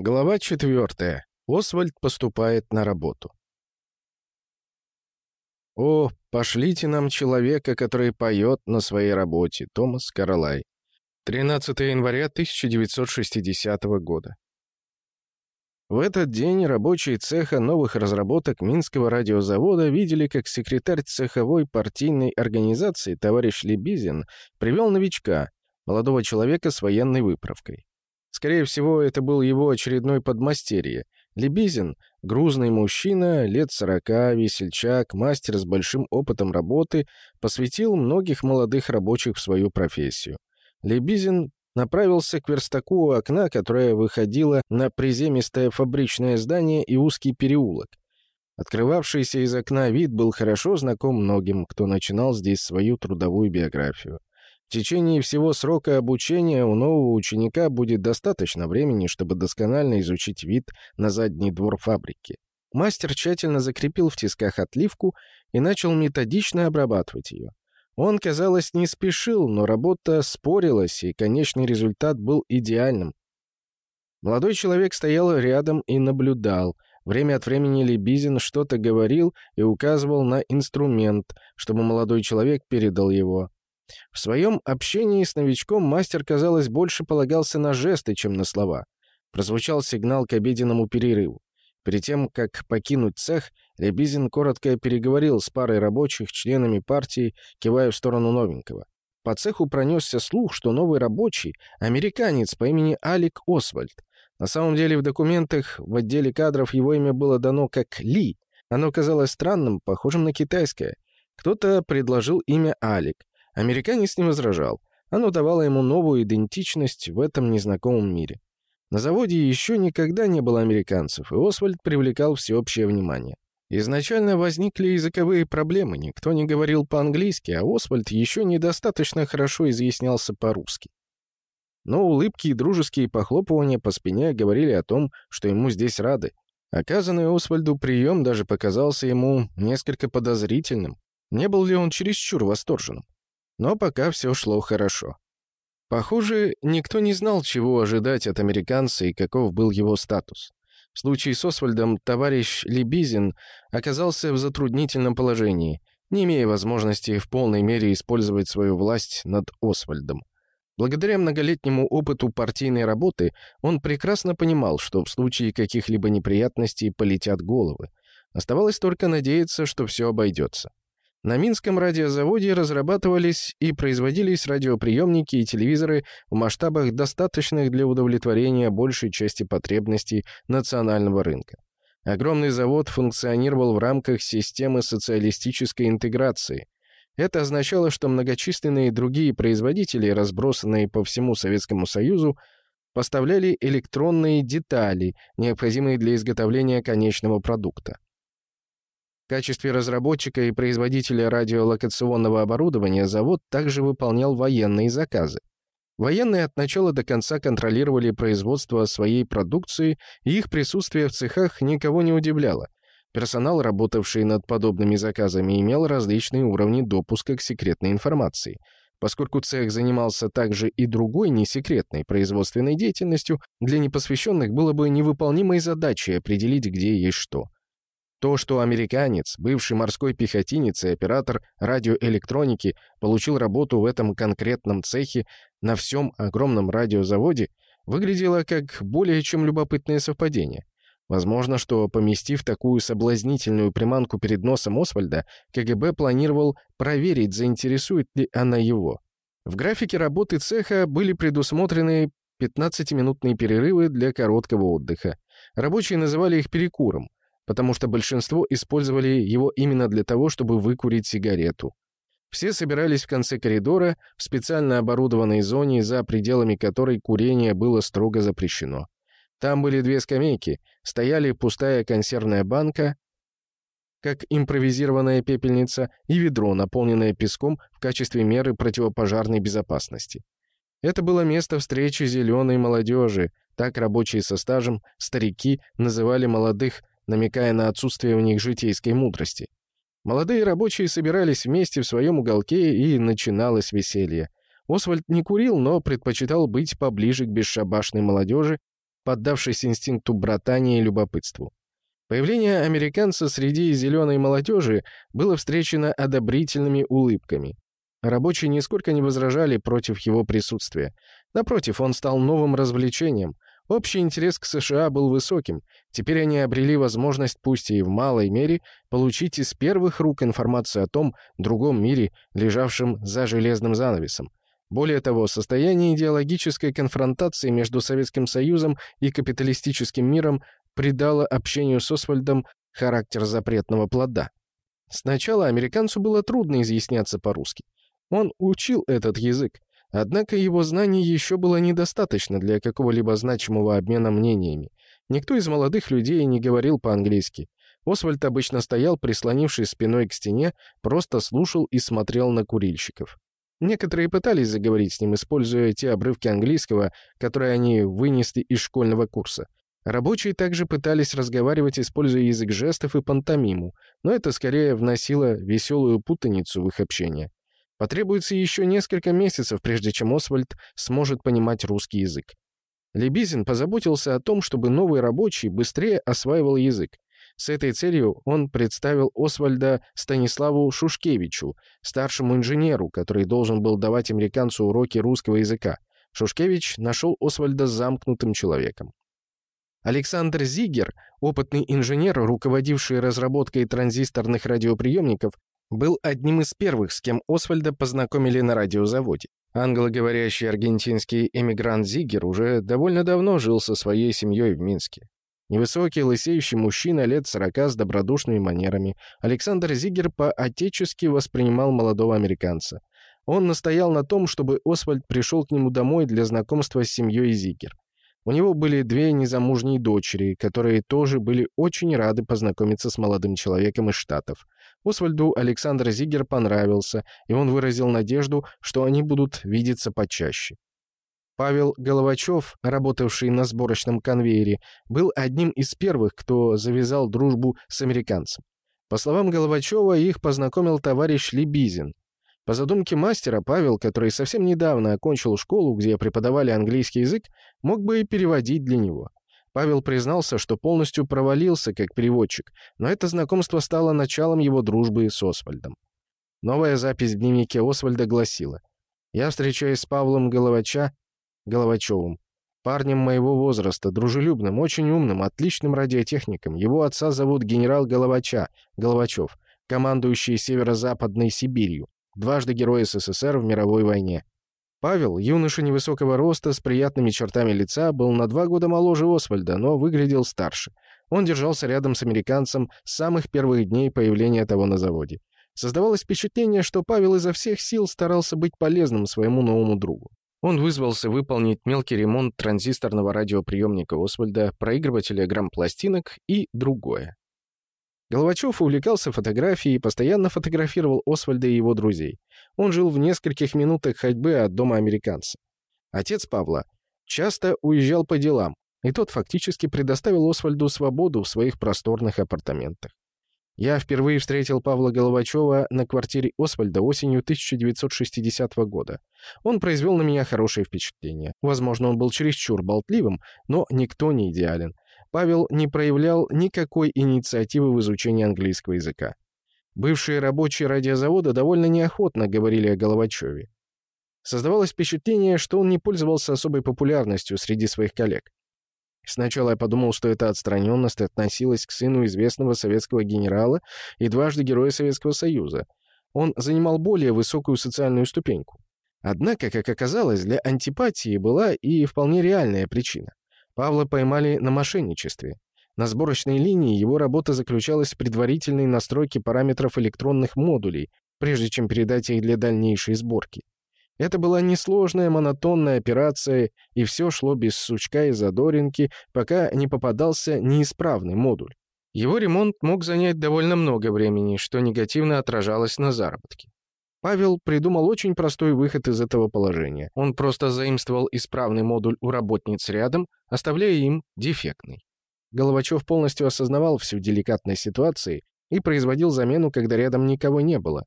Глава четвертая. Освальд поступает на работу. «О, пошлите нам человека, который поет на своей работе» Томас Каролай. 13 января 1960 года. В этот день рабочие цеха новых разработок Минского радиозавода видели, как секретарь цеховой партийной организации товарищ Лебизин привел новичка, молодого человека с военной выправкой. Скорее всего, это был его очередной подмастерье. Лебизин — грузный мужчина, лет сорока, весельчак, мастер с большим опытом работы, посвятил многих молодых рабочих в свою профессию. Лебизин направился к верстаку у окна, которое выходило на приземистое фабричное здание и узкий переулок. Открывавшийся из окна вид был хорошо знаком многим, кто начинал здесь свою трудовую биографию. В течение всего срока обучения у нового ученика будет достаточно времени, чтобы досконально изучить вид на задний двор фабрики. Мастер тщательно закрепил в тисках отливку и начал методично обрабатывать ее. Он, казалось, не спешил, но работа спорилась, и конечный результат был идеальным. Молодой человек стоял рядом и наблюдал. Время от времени Лебизин что-то говорил и указывал на инструмент, чтобы молодой человек передал его. В своем общении с новичком мастер, казалось, больше полагался на жесты, чем на слова. Прозвучал сигнал к обеденному перерыву. Перед тем, как покинуть цех, Рябизин коротко переговорил с парой рабочих, членами партии, кивая в сторону новенького. По цеху пронесся слух, что новый рабочий — американец по имени Алик Освальд. На самом деле в документах в отделе кадров его имя было дано как Ли. Оно казалось странным, похожим на китайское. Кто-то предложил имя Алик. Американец не возражал. Оно давало ему новую идентичность в этом незнакомом мире. На заводе еще никогда не было американцев, и Освальд привлекал всеобщее внимание. Изначально возникли языковые проблемы, никто не говорил по-английски, а Освальд еще недостаточно хорошо изъяснялся по-русски. Но улыбки и дружеские похлопывания по спине говорили о том, что ему здесь рады. Оказанный Освальду прием даже показался ему несколько подозрительным. Не был ли он чересчур восторженным? Но пока все шло хорошо. Похоже, никто не знал, чего ожидать от американца и каков был его статус. В случае с Освальдом товарищ Лебизин оказался в затруднительном положении, не имея возможности в полной мере использовать свою власть над Освальдом. Благодаря многолетнему опыту партийной работы он прекрасно понимал, что в случае каких-либо неприятностей полетят головы. Оставалось только надеяться, что все обойдется. На Минском радиозаводе разрабатывались и производились радиоприемники и телевизоры в масштабах, достаточных для удовлетворения большей части потребностей национального рынка. Огромный завод функционировал в рамках системы социалистической интеграции. Это означало, что многочисленные другие производители, разбросанные по всему Советскому Союзу, поставляли электронные детали, необходимые для изготовления конечного продукта. В качестве разработчика и производителя радиолокационного оборудования завод также выполнял военные заказы. Военные от начала до конца контролировали производство своей продукции, и их присутствие в цехах никого не удивляло. Персонал, работавший над подобными заказами, имел различные уровни допуска к секретной информации. Поскольку цех занимался также и другой несекретной производственной деятельностью, для непосвященных было бы невыполнимой задачей определить, где есть что – то, что американец, бывший морской пехотинец и оператор радиоэлектроники, получил работу в этом конкретном цехе на всем огромном радиозаводе, выглядело как более чем любопытное совпадение. Возможно, что, поместив такую соблазнительную приманку перед носом Освальда, КГБ планировал проверить, заинтересует ли она его. В графике работы цеха были предусмотрены 15-минутные перерывы для короткого отдыха. Рабочие называли их перекуром потому что большинство использовали его именно для того, чтобы выкурить сигарету. Все собирались в конце коридора, в специально оборудованной зоне, за пределами которой курение было строго запрещено. Там были две скамейки, стояли пустая консервная банка, как импровизированная пепельница, и ведро, наполненное песком в качестве меры противопожарной безопасности. Это было место встречи зеленой молодежи, так рабочие со стажем, старики называли молодых намекая на отсутствие у них житейской мудрости. Молодые рабочие собирались вместе в своем уголке, и начиналось веселье. Освальд не курил, но предпочитал быть поближе к бесшабашной молодежи, поддавшись инстинкту братания и любопытству. Появление американца среди зеленой молодежи было встречено одобрительными улыбками. Рабочие нисколько не возражали против его присутствия. Напротив, он стал новым развлечением. Общий интерес к США был высоким. Теперь они обрели возможность, пусть и в малой мере, получить из первых рук информацию о том другом мире, лежавшем за железным занавесом. Более того, состояние идеологической конфронтации между Советским Союзом и капиталистическим миром придало общению с Освальдом характер запретного плода. Сначала американцу было трудно изъясняться по-русски. Он учил этот язык, однако его знаний еще было недостаточно для какого-либо значимого обмена мнениями. Никто из молодых людей не говорил по-английски. Освальд обычно стоял, прислонившись спиной к стене, просто слушал и смотрел на курильщиков. Некоторые пытались заговорить с ним, используя те обрывки английского, которые они вынесли из школьного курса. Рабочие также пытались разговаривать, используя язык жестов и пантомиму, но это скорее вносило веселую путаницу в их общение. Потребуется еще несколько месяцев, прежде чем Освальд сможет понимать русский язык. Лебизин позаботился о том, чтобы новый рабочий быстрее осваивал язык. С этой целью он представил Освальда Станиславу Шушкевичу, старшему инженеру, который должен был давать американцу уроки русского языка. Шушкевич нашел Освальда замкнутым человеком. Александр Зигер, опытный инженер, руководивший разработкой транзисторных радиоприемников, был одним из первых, с кем Освальда познакомили на радиозаводе. Англоговорящий аргентинский эмигрант Зигер уже довольно давно жил со своей семьей в Минске. Невысокий, лысеющий мужчина лет сорока с добродушными манерами, Александр Зигер по-отечески воспринимал молодого американца. Он настоял на том, чтобы Освальд пришел к нему домой для знакомства с семьей Зигер. У него были две незамужние дочери, которые тоже были очень рады познакомиться с молодым человеком из Штатов. Освальду Александр Зигер понравился, и он выразил надежду, что они будут видеться почаще. Павел Головачев, работавший на сборочном конвейере, был одним из первых, кто завязал дружбу с американцем. По словам Головачева, их познакомил товарищ Лебизин. По задумке мастера, Павел, который совсем недавно окончил школу, где преподавали английский язык, мог бы и переводить для него. Павел признался, что полностью провалился как переводчик, но это знакомство стало началом его дружбы с Освальдом. Новая запись в дневнике Освальда гласила «Я встречаюсь с Павлом Головача Головачевым. Парнем моего возраста, дружелюбным, очень умным, отличным радиотехником. Его отца зовут генерал Головача, Головачев, командующий северо-западной Сибирью, дважды герой СССР в мировой войне. Павел, юноша невысокого роста, с приятными чертами лица, был на два года моложе Освальда, но выглядел старше. Он держался рядом с американцем с самых первых дней появления того на заводе. Создавалось впечатление, что Павел изо всех сил старался быть полезным своему новому другу. Он вызвался выполнить мелкий ремонт транзисторного радиоприемника Освальда, проигрывателя грамм-пластинок и другое. Головачев увлекался фотографией и постоянно фотографировал Освальда и его друзей. Он жил в нескольких минутах ходьбы от дома американца. Отец Павла часто уезжал по делам, и тот фактически предоставил Освальду свободу в своих просторных апартаментах. Я впервые встретил Павла Головачева на квартире Освальда осенью 1960 года. Он произвел на меня хорошее впечатление. Возможно, он был чересчур болтливым, но никто не идеален. Павел не проявлял никакой инициативы в изучении английского языка. Бывшие рабочие радиозавода довольно неохотно говорили о Головачеве. Создавалось впечатление, что он не пользовался особой популярностью среди своих коллег. Сначала я подумал, что эта отстраненность относилась к сыну известного советского генерала и дважды Героя Советского Союза. Он занимал более высокую социальную ступеньку. Однако, как оказалось, для антипатии была и вполне реальная причина. Павла поймали на мошенничестве. На сборочной линии его работа заключалась в предварительной настройке параметров электронных модулей, прежде чем передать их для дальнейшей сборки. Это была несложная монотонная операция, и все шло без сучка и задоринки, пока не попадался неисправный модуль. Его ремонт мог занять довольно много времени, что негативно отражалось на заработке. Павел придумал очень простой выход из этого положения. Он просто заимствовал исправный модуль у работниц рядом, оставляя им дефектный. Головачев полностью осознавал всю деликатность ситуации и производил замену, когда рядом никого не было.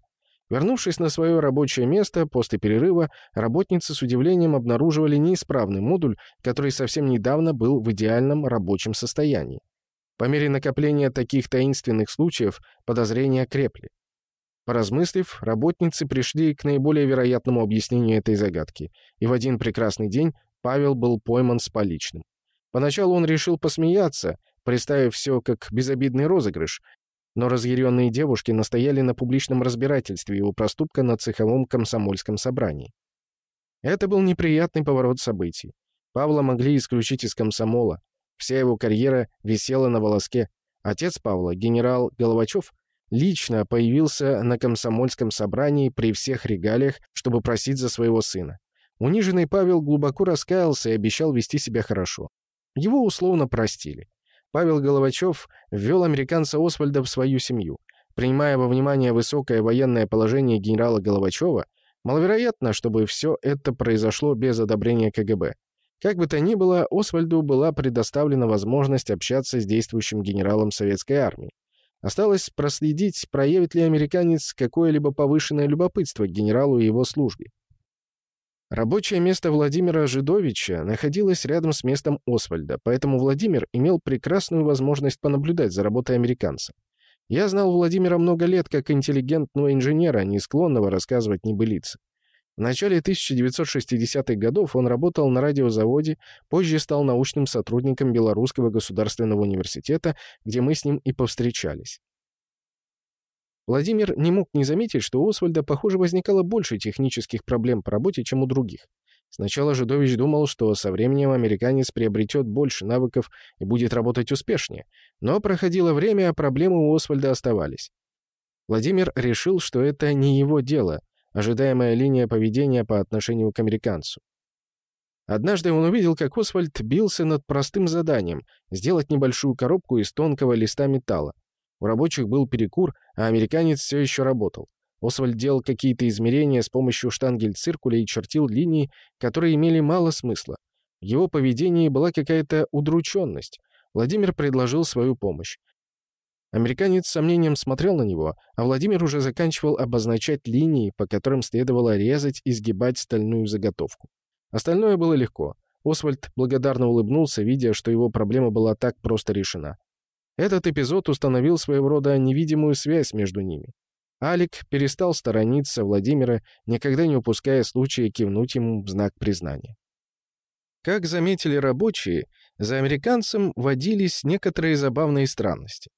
Вернувшись на свое рабочее место после перерыва, работницы с удивлением обнаруживали неисправный модуль, который совсем недавно был в идеальном рабочем состоянии. По мере накопления таких таинственных случаев подозрения крепли. Поразмыслив, работницы пришли к наиболее вероятному объяснению этой загадки, и в один прекрасный день Павел был пойман с поличным. Поначалу он решил посмеяться, представив все как безобидный розыгрыш, но разъяренные девушки настояли на публичном разбирательстве его проступка на цеховом комсомольском собрании. Это был неприятный поворот событий. Павла могли исключить из комсомола. Вся его карьера висела на волоске. Отец Павла, генерал Головачев, лично появился на комсомольском собрании при всех регалиях, чтобы просить за своего сына. Униженный Павел глубоко раскаялся и обещал вести себя хорошо. Его условно простили. Павел Головачев ввел американца Освальда в свою семью. Принимая во внимание высокое военное положение генерала Головачева, маловероятно, чтобы все это произошло без одобрения КГБ. Как бы то ни было, Освальду была предоставлена возможность общаться с действующим генералом советской армии. Осталось проследить, проявит ли американец какое-либо повышенное любопытство к генералу и его службе. Рабочее место Владимира Жидовича находилось рядом с местом Освальда, поэтому Владимир имел прекрасную возможность понаблюдать за работой американца. Я знал Владимира много лет как интеллигентного инженера, не склонного рассказывать небылицы. В начале 1960-х годов он работал на радиозаводе, позже стал научным сотрудником Белорусского государственного университета, где мы с ним и повстречались. Владимир не мог не заметить, что у Освальда, похоже, возникало больше технических проблем по работе, чем у других. Сначала Жидович думал, что со временем американец приобретет больше навыков и будет работать успешнее. Но проходило время, а проблемы у Освальда оставались. Владимир решил, что это не его дело, ожидаемая линия поведения по отношению к американцу. Однажды он увидел, как Освальд бился над простым заданием — сделать небольшую коробку из тонкого листа металла. У рабочих был перекур, а американец все еще работал. Освальд делал какие-то измерения с помощью штангель-циркуля и чертил линии, которые имели мало смысла. В его поведении была какая-то удрученность. Владимир предложил свою помощь. Американец с сомнением смотрел на него, а Владимир уже заканчивал обозначать линии, по которым следовало резать и сгибать стальную заготовку. Остальное было легко. Освальд благодарно улыбнулся, видя, что его проблема была так просто решена. Этот эпизод установил своего рода невидимую связь между ними. Алик перестал сторониться Владимира, никогда не упуская случая кивнуть ему в знак признания. Как заметили рабочие, за американцем водились некоторые забавные странности.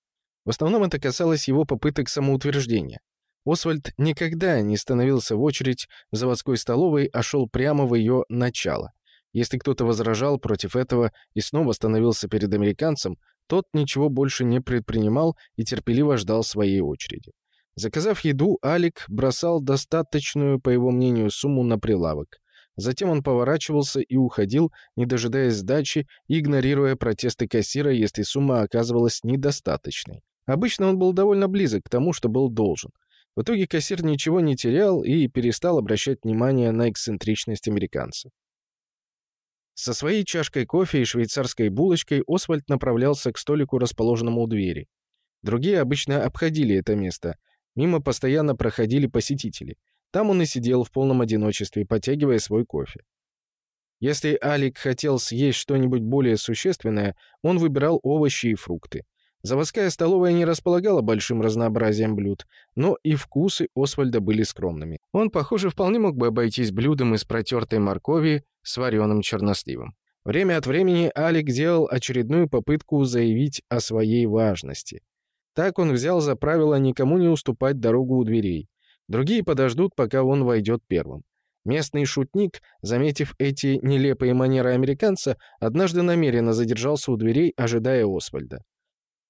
В основном это касалось его попыток самоутверждения. Освальд никогда не становился в очередь в заводской столовой, а шел прямо в ее начало. Если кто-то возражал против этого и снова становился перед американцем, тот ничего больше не предпринимал и терпеливо ждал своей очереди. Заказав еду, Алик бросал достаточную, по его мнению, сумму на прилавок. Затем он поворачивался и уходил, не дожидаясь сдачи игнорируя протесты кассира, если сумма оказывалась недостаточной. Обычно он был довольно близок к тому, что был должен. В итоге кассир ничего не терял и перестал обращать внимание на эксцентричность американца. Со своей чашкой кофе и швейцарской булочкой Освальд направлялся к столику, расположенному у двери. Другие обычно обходили это место. Мимо постоянно проходили посетители. Там он и сидел в полном одиночестве, потягивая свой кофе. Если Алик хотел съесть что-нибудь более существенное, он выбирал овощи и фрукты. Заводская столовая не располагала большим разнообразием блюд, но и вкусы Освальда были скромными. Он, похоже, вполне мог бы обойтись блюдом из протертой моркови с вареным черносливом. Время от времени Алик делал очередную попытку заявить о своей важности. Так он взял за правило никому не уступать дорогу у дверей. Другие подождут, пока он войдет первым. Местный шутник, заметив эти нелепые манеры американца, однажды намеренно задержался у дверей, ожидая Освальда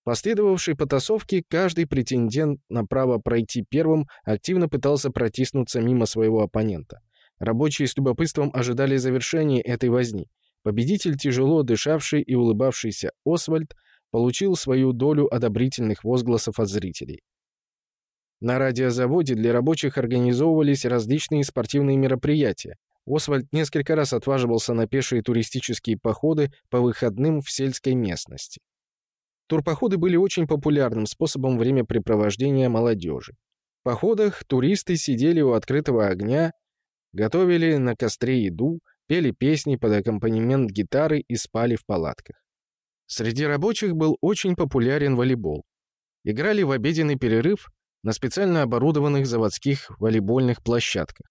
последовавшей потасовке каждый претендент на право пройти первым активно пытался протиснуться мимо своего оппонента. Рабочие с любопытством ожидали завершения этой возни. Победитель, тяжело дышавший и улыбавшийся Освальд, получил свою долю одобрительных возгласов от зрителей. На радиозаводе для рабочих организовывались различные спортивные мероприятия. Освальд несколько раз отваживался на пешие туристические походы по выходным в сельской местности. Турпоходы были очень популярным способом времяпрепровождения молодежи. В походах туристы сидели у открытого огня, готовили на костре еду, пели песни под аккомпанемент гитары и спали в палатках. Среди рабочих был очень популярен волейбол. Играли в обеденный перерыв на специально оборудованных заводских волейбольных площадках.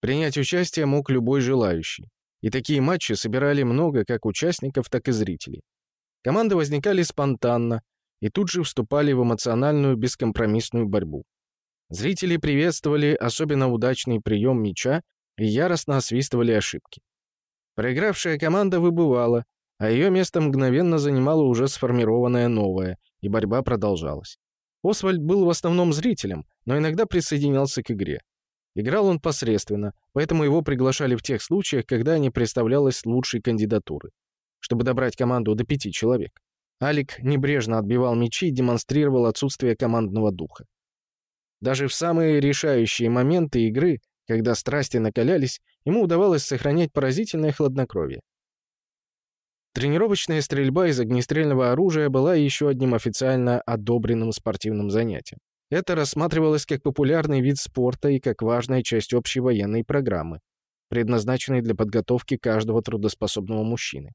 Принять участие мог любой желающий. И такие матчи собирали много как участников, так и зрителей. Команды возникали спонтанно и тут же вступали в эмоциональную бескомпромиссную борьбу. Зрители приветствовали особенно удачный прием мяча и яростно освистывали ошибки. Проигравшая команда выбывала, а ее место мгновенно занимала уже сформированная новая, и борьба продолжалась. Освальд был в основном зрителем, но иногда присоединялся к игре. Играл он посредственно, поэтому его приглашали в тех случаях, когда не представлялось лучшей кандидатуры, чтобы добрать команду до пяти человек. Алик небрежно отбивал мячи и демонстрировал отсутствие командного духа. Даже в самые решающие моменты игры, когда страсти накалялись, ему удавалось сохранять поразительное хладнокровие. Тренировочная стрельба из огнестрельного оружия была еще одним официально одобренным спортивным занятием. Это рассматривалось как популярный вид спорта и как важная часть общей военной программы, предназначенной для подготовки каждого трудоспособного мужчины.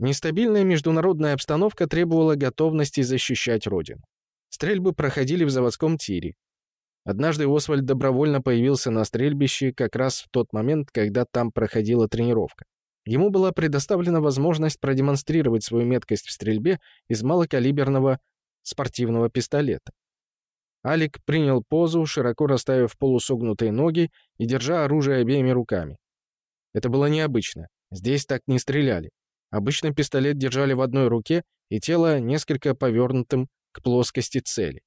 Нестабильная международная обстановка требовала готовности защищать Родину. Стрельбы проходили в заводском тире. Однажды Освальд добровольно появился на стрельбище как раз в тот момент, когда там проходила тренировка. Ему была предоставлена возможность продемонстрировать свою меткость в стрельбе из малокалиберного спортивного пистолета. Алик принял позу, широко расставив полусогнутые ноги и держа оружие обеими руками. Это было необычно. Здесь так не стреляли. Обычно пистолет держали в одной руке и тело несколько повернутым к плоскости цели.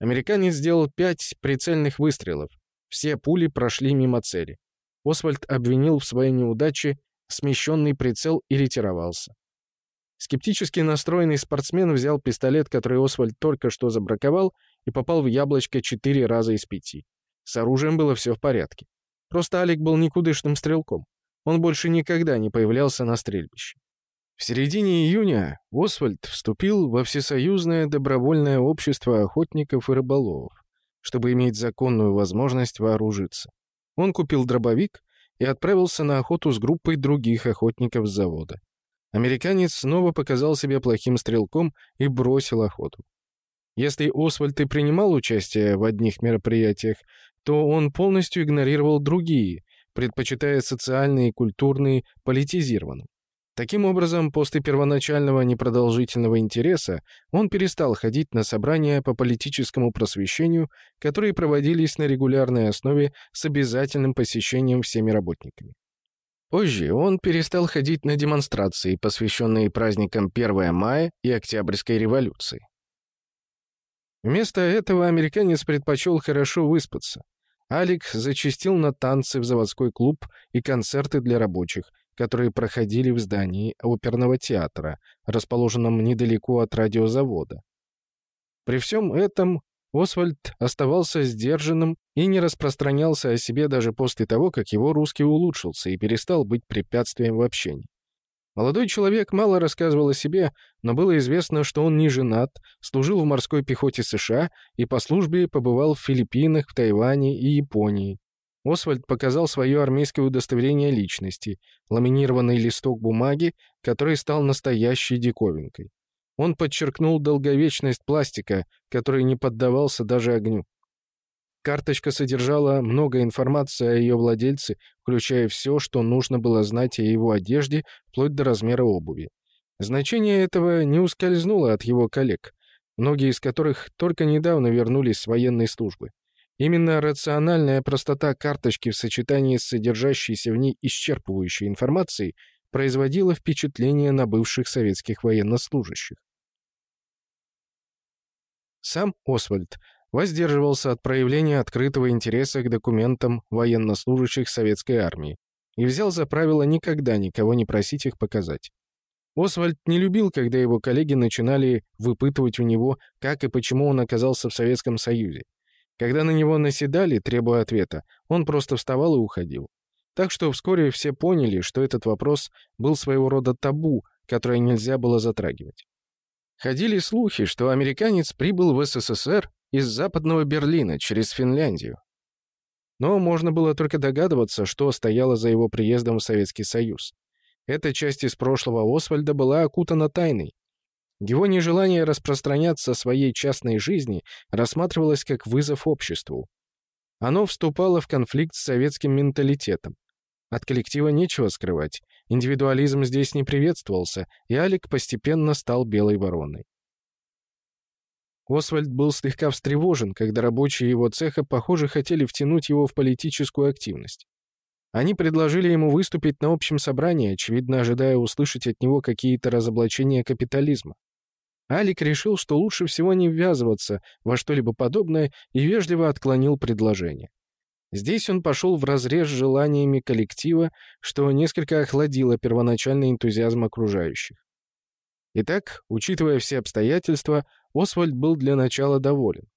Американец сделал пять прицельных выстрелов. Все пули прошли мимо цели. Освальд обвинил в своей неудаче смещенный прицел и ретировался. Скептически настроенный спортсмен взял пистолет, который Освальд только что забраковал, и попал в яблочко четыре раза из пяти. С оружием было все в порядке. Просто Алик был никудышным стрелком. Он больше никогда не появлялся на стрельбище. В середине июня Освальд вступил во Всесоюзное добровольное общество охотников и рыболовов, чтобы иметь законную возможность вооружиться. Он купил дробовик и отправился на охоту с группой других охотников с завода. Американец снова показал себя плохим стрелком и бросил охоту. Если Освальд и принимал участие в одних мероприятиях, то он полностью игнорировал другие, предпочитая социальные и культурные политизированным. Таким образом, после первоначального непродолжительного интереса он перестал ходить на собрания по политическому просвещению, которые проводились на регулярной основе с обязательным посещением всеми работниками. Позже он перестал ходить на демонстрации, посвященные праздникам 1 мая и Октябрьской революции. Вместо этого американец предпочел хорошо выспаться. Алик зачастил на танцы в заводской клуб и концерты для рабочих, которые проходили в здании оперного театра, расположенном недалеко от радиозавода. При всем этом Освальд оставался сдержанным и не распространялся о себе даже после того, как его русский улучшился и перестал быть препятствием в общении. Молодой человек мало рассказывал о себе, но было известно, что он не женат, служил в морской пехоте США и по службе побывал в Филиппинах, в Тайване и Японии. Освальд показал свое армейское удостоверение личности, ламинированный листок бумаги, который стал настоящей диковинкой. Он подчеркнул долговечность пластика, который не поддавался даже огню. Карточка содержала много информации о ее владельце, включая все, что нужно было знать о его одежде, вплоть до размера обуви. Значение этого не ускользнуло от его коллег, многие из которых только недавно вернулись с военной службы. Именно рациональная простота карточки в сочетании с содержащейся в ней исчерпывающей информацией производила впечатление на бывших советских военнослужащих. Сам Освальд воздерживался от проявления открытого интереса к документам военнослужащих советской армии и взял за правило никогда никого не просить их показать. Освальд не любил, когда его коллеги начинали выпытывать у него, как и почему он оказался в Советском Союзе. Когда на него наседали, требуя ответа, он просто вставал и уходил. Так что вскоре все поняли, что этот вопрос был своего рода табу, которое нельзя было затрагивать. Ходили слухи, что американец прибыл в СССР из западного Берлина через Финляндию. Но можно было только догадываться, что стояло за его приездом в Советский Союз. Эта часть из прошлого Освальда была окутана тайной. Его нежелание распространяться о своей частной жизни рассматривалось как вызов обществу. Оно вступало в конфликт с советским менталитетом. От коллектива нечего скрывать, индивидуализм здесь не приветствовался, и Алик постепенно стал белой вороной. Освальд был слегка встревожен, когда рабочие его цеха, похоже, хотели втянуть его в политическую активность. Они предложили ему выступить на общем собрании, очевидно ожидая услышать от него какие-то разоблачения капитализма. Алик решил, что лучше всего не ввязываться во что-либо подобное и вежливо отклонил предложение. Здесь он пошел вразрез с желаниями коллектива, что несколько охладило первоначальный энтузиазм окружающих. Итак, учитывая все обстоятельства, Освальд был для начала доволен.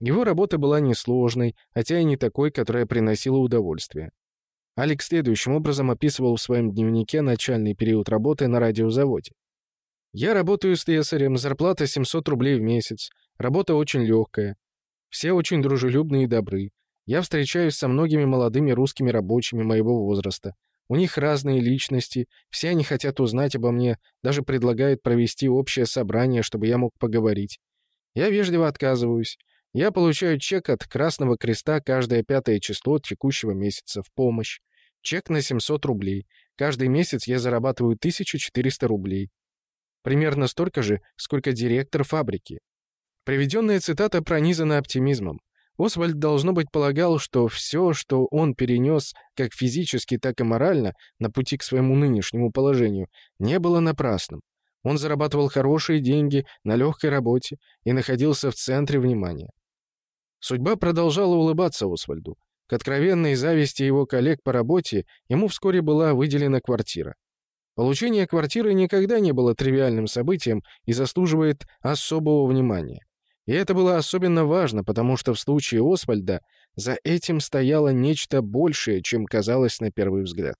Его работа была несложной, хотя и не такой, которая приносила удовольствие. Алекс следующим образом описывал в своем дневнике начальный период работы на радиозаводе. «Я работаю слесарем, зарплата 700 рублей в месяц, работа очень легкая. Все очень дружелюбные и добры. Я встречаюсь со многими молодыми русскими рабочими моего возраста. У них разные личности, все они хотят узнать обо мне, даже предлагают провести общее собрание, чтобы я мог поговорить. Я вежливо отказываюсь. Я получаю чек от Красного Креста каждое пятое число текущего месяца в помощь. Чек на 700 рублей. Каждый месяц я зарабатываю 1400 рублей. Примерно столько же, сколько директор фабрики. Приведенная цитата пронизана оптимизмом. Освальд, должно быть, полагал, что все, что он перенес как физически, так и морально на пути к своему нынешнему положению, не было напрасным. Он зарабатывал хорошие деньги на легкой работе и находился в центре внимания. Судьба продолжала улыбаться Освальду. К откровенной зависти его коллег по работе ему вскоре была выделена квартира. Получение квартиры никогда не было тривиальным событием и заслуживает особого внимания. И это было особенно важно, потому что в случае Освальда за этим стояло нечто большее, чем казалось на первый взгляд.